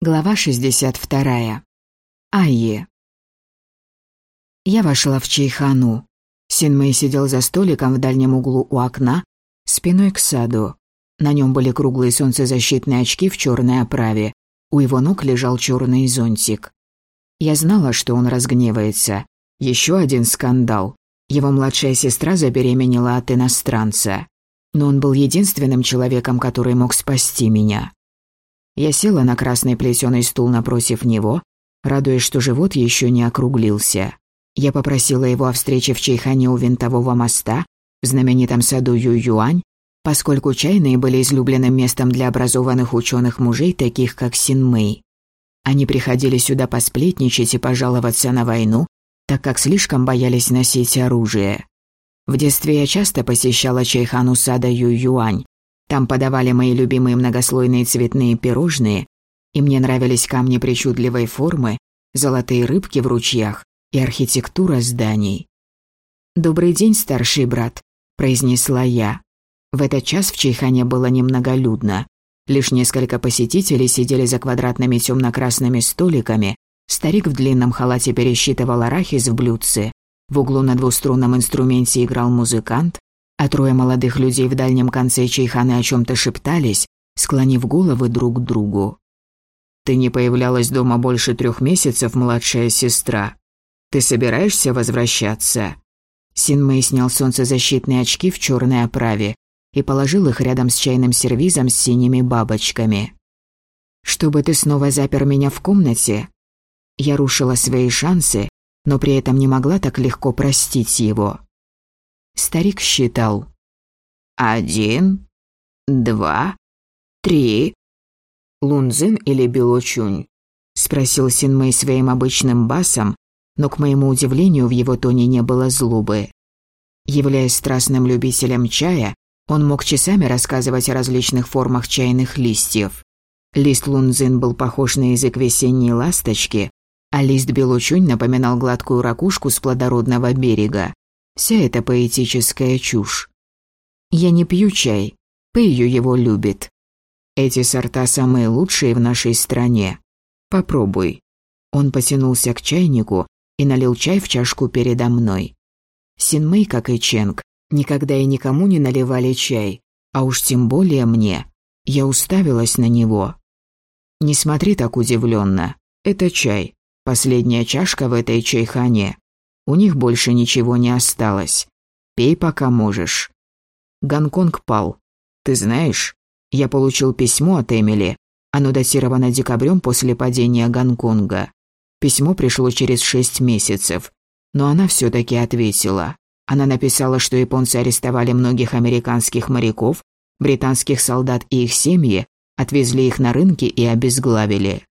Глава 62. Айе. Я вошла в чайхану. Синмэй сидел за столиком в дальнем углу у окна, спиной к саду. На нем были круглые солнцезащитные очки в черной оправе. У его ног лежал черный зонтик. Я знала, что он разгневается. Еще один скандал. Его младшая сестра забеременела от иностранца. Но он был единственным человеком, который мог спасти меня. Я села на красный плетеный стул напротив него, радуясь, что живот еще не округлился. Я попросила его о встрече в Чайхане у винтового моста, в знаменитом саду Ююань, поскольку чайные были излюбленным местом для образованных ученых мужей, таких как Син Мэй. Они приходили сюда посплетничать и пожаловаться на войну, так как слишком боялись носить оружие. В детстве я часто посещала чайхану сада Ююань, там подавали мои любимые многослойные цветные пирожные, и мне нравились камни причудливой формы, золотые рыбки в ручьях и архитектура зданий. «Добрый день, старший брат», – произнесла я. В этот час в Чайхане было немноголюдно. Лишь несколько посетителей сидели за квадратными темно-красными столиками, старик в длинном халате пересчитывал арахис в блюдце, в углу на двуструнном инструменте играл музыкант, а трое молодых людей в дальнем конце чайханы о чем-то шептались, склонив головы друг к другу. «Ты не появлялась дома больше трех месяцев, младшая сестра. Ты собираешься возвращаться?» Синмэй снял солнцезащитные очки в черной оправе и положил их рядом с чайным сервизом с синими бабочками. «Чтобы ты снова запер меня в комнате?» Я рушила свои шансы, но при этом не могла так легко простить его. Старик считал. «Один, два, три». «Лунзин или Белочунь?» – спросил Синмэй своим обычным басом, но, к моему удивлению, в его тоне не было злобы. Являясь страстным любителем чая, он мог часами рассказывать о различных формах чайных листьев. Лист лунзин был похож на язык весенней ласточки, а лист белочунь напоминал гладкую ракушку с плодородного берега. Вся эта поэтическая чушь. Я не пью чай, Пэйю его любит. Эти сорта самые лучшие в нашей стране. Попробуй. Он потянулся к чайнику и налил чай в чашку передо мной. Синмэй, как и Ченг, никогда и никому не наливали чай, а уж тем более мне. Я уставилась на него. Не смотри так удивленно. Это чай. Последняя чашка в этой чайхане. У них больше ничего не осталось. Пей, пока можешь. Гонконг пал. Ты знаешь, я получил письмо от Эмили. Оно датировано декабрем после падения Гонконга. Письмо пришло через шесть месяцев. Но она все таки ответила. Она написала, что японцы арестовали многих американских моряков, британских солдат и их семьи, отвезли их на рынки и обезглавили.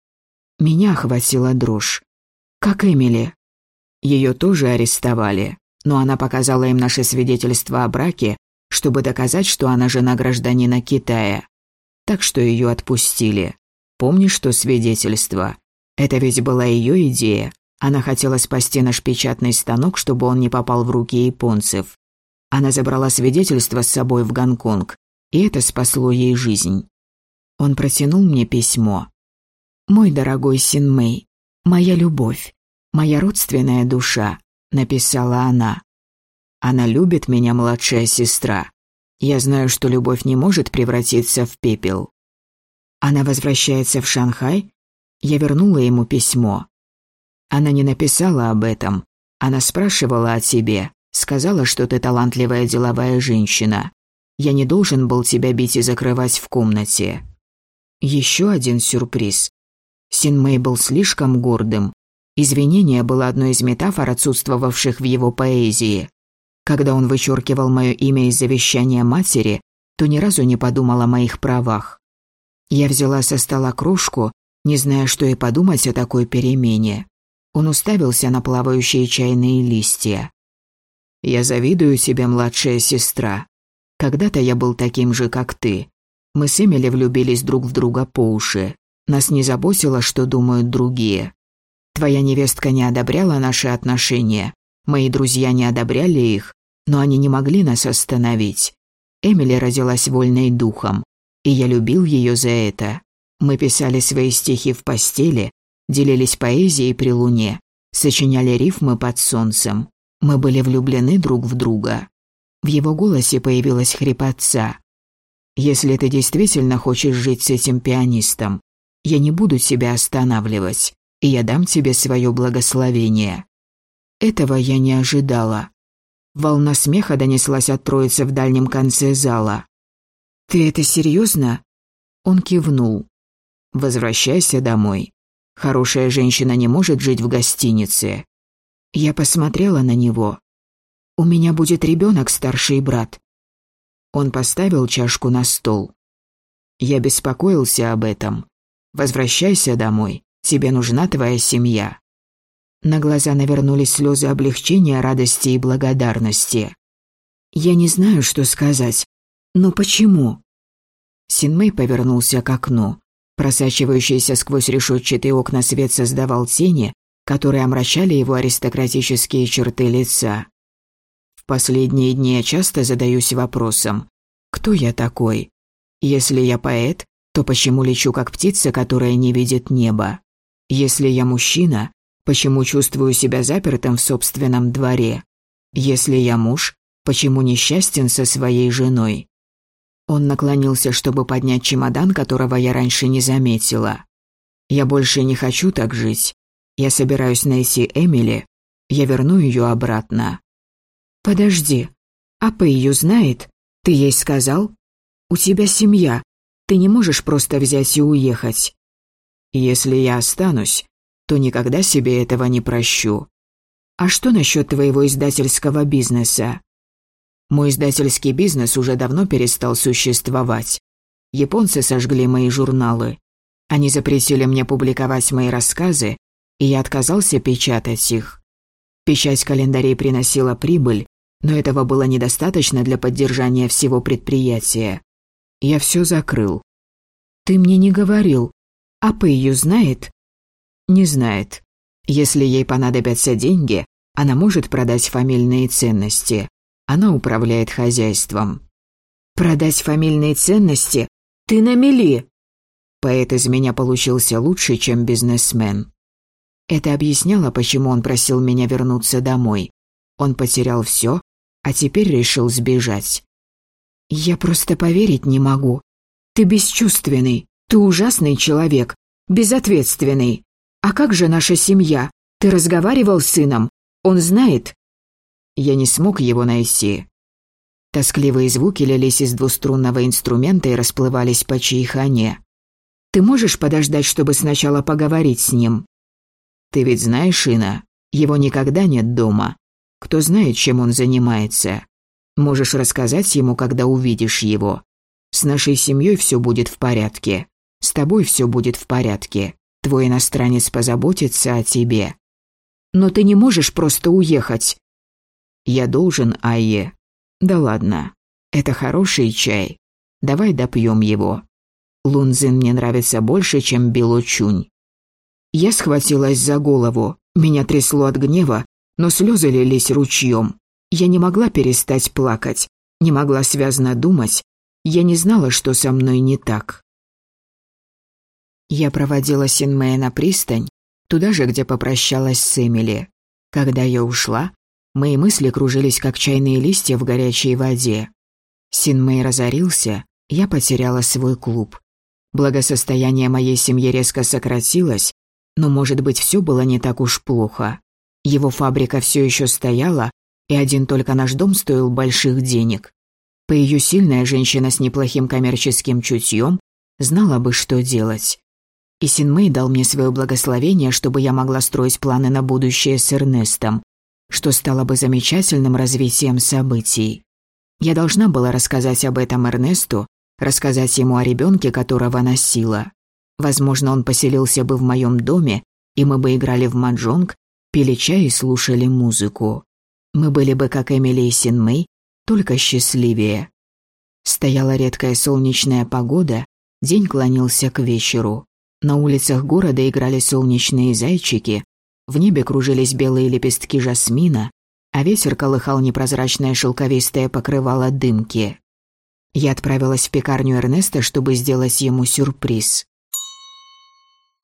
Меня охватила дрожь. Как Эмили? Ее тоже арестовали, но она показала им наше свидетельство о браке, чтобы доказать, что она жена гражданина Китая. Так что ее отпустили. Помнишь то свидетельство? Это ведь была ее идея. Она хотела спасти наш печатный станок, чтобы он не попал в руки японцев. Она забрала свидетельство с собой в Гонконг, и это спасло ей жизнь. Он протянул мне письмо. «Мой дорогой Синмэй, моя любовь, «Моя родственная душа», — написала она. «Она любит меня, младшая сестра. Я знаю, что любовь не может превратиться в пепел». Она возвращается в Шанхай. Я вернула ему письмо. Она не написала об этом. Она спрашивала о тебе, сказала, что ты талантливая деловая женщина. Я не должен был тебя бить и закрывать в комнате. Еще один сюрприз. Син был слишком гордым, Извинение было одной из метафор, отсутствовавших в его поэзии. Когда он вычеркивал мое имя из завещания матери, то ни разу не подумал о моих правах. Я взяла со стола кружку, не зная, что и подумать о такой перемене. Он уставился на плавающие чайные листья. «Я завидую тебе, младшая сестра. Когда-то я был таким же, как ты. Мы с Эмили влюбились друг в друга по уши. Нас не заботило, что думают другие. Твоя невестка не одобряла наши отношения. Мои друзья не одобряли их, но они не могли нас остановить. Эмили родилась вольной духом, и я любил ее за это. Мы писали свои стихи в постели, делились поэзией при луне, сочиняли рифмы под солнцем. Мы были влюблены друг в друга. В его голосе появилась хрипотца. «Если ты действительно хочешь жить с этим пианистом, я не буду тебя останавливать, и я дам тебе свое благословение». Этого я не ожидала. Волна смеха донеслась от троицы в дальнем конце зала. «Ты это серьезно?» Он кивнул. «Возвращайся домой. Хорошая женщина не может жить в гостинице». Я посмотрела на него. «У меня будет ребенок, старший брат». Он поставил чашку на стол. Я беспокоился об этом. «Возвращайся домой. Тебе нужна твоя семья». На глаза навернулись слезы облегчения, радости и благодарности. «Я не знаю, что сказать. Но почему?» Синмэй повернулся к окну. Просачивающийся сквозь решетчатые окна свет создавал тени, которые омрачали его аристократические черты лица. В последние дни я часто задаюсь вопросом, кто я такой? Если я поэт, то почему лечу как птица, которая не видит неба? Если я мужчина, почему чувствую себя запертым в собственном дворе? Если я муж, почему несчастен со своей женой? Он наклонился, чтобы поднять чемодан, которого я раньше не заметила. «Я больше не хочу так жить. Я собираюсь найти Эмили. Я верну ее обратно». «Подожди. А ее знает? Ты ей сказал? У тебя семья. Ты не можешь просто взять и уехать». «Если я останусь, то никогда себе этого не прощу». «А что насчет твоего издательского бизнеса?» Мой издательский бизнес уже давно перестал существовать. Японцы сожгли мои журналы. Они запретили мне публиковать мои рассказы, и я отказался печатать их. Печать календарей приносила прибыль, но этого было недостаточно для поддержания всего предприятия. Я все закрыл. Ты мне не говорил. А Пэйю знает? Не знает. Если ей понадобятся деньги, она может продать фамильные ценности. Она управляет хозяйством. Продать фамильные ценности? Ты на мели. Поэт из меня получился лучше, чем бизнесмен. Это объясняло, почему он просил меня вернуться домой. Он потерял все, а теперь решил сбежать. Я просто поверить не могу. Ты бесчувственный, ты ужасный человек, безответственный. А как же наша семья? Ты разговаривал с сыном? Он знает? Я не смог его найти. Тоскливые звуки лились из двуструнного инструмента и расплывались по чайхане. «Ты можешь подождать, чтобы сначала поговорить с ним?» «Ты ведь знаешь, Ина, его никогда нет дома. Кто знает, чем он занимается. Можешь рассказать ему, когда увидишь его. С нашей семьей все будет в порядке. С тобой все будет в порядке. Твой иностранец позаботится о тебе. Но ты не можешь просто уехать. Я должен, Айе. Да ладно. Это хороший чай. Давай допьем его. Лунзин мне нравится больше, чем Белочунь. Я схватилась за голову. Меня трясло от гнева, но слезы лились ручьем. Я не могла перестать плакать, не могла связно думать. Я не знала, что со мной не так. Я проводила Синмея на пристань, туда же, где попрощалась с Эмили. Когда я ушла, Мои мысли кружились, как чайные листья в горячей воде. Синмэй разорился, я потеряла свой клуб. Благосостояние моей семьи резко сократилось, но, может быть, все было не так уж плохо. Его фабрика все еще стояла, и один только наш дом стоил больших денег. По ее сильная женщина с неплохим коммерческим чутьем знала бы, что делать. И Синмэй дал мне свое благословение, чтобы я могла строить планы на будущее с Эрнестом, что стало бы замечательным развитием событий. Я должна была рассказать об этом Эрнесту, рассказать ему о ребенке, которого носила. Возможно, он поселился бы в моем доме, и мы бы играли в маджонг, пили чай и слушали музыку. Мы были бы как Эмили и Синмэй, только счастливее. Стояла редкая солнечная погода, день клонился к вечеру. На улицах города играли солнечные зайчики, в небе кружились белые лепестки жасмина, а ветер колыхал непрозрачное шелковистое покрывало дымки. Я отправилась в пекарню Эрнеста, чтобы сделать ему сюрприз.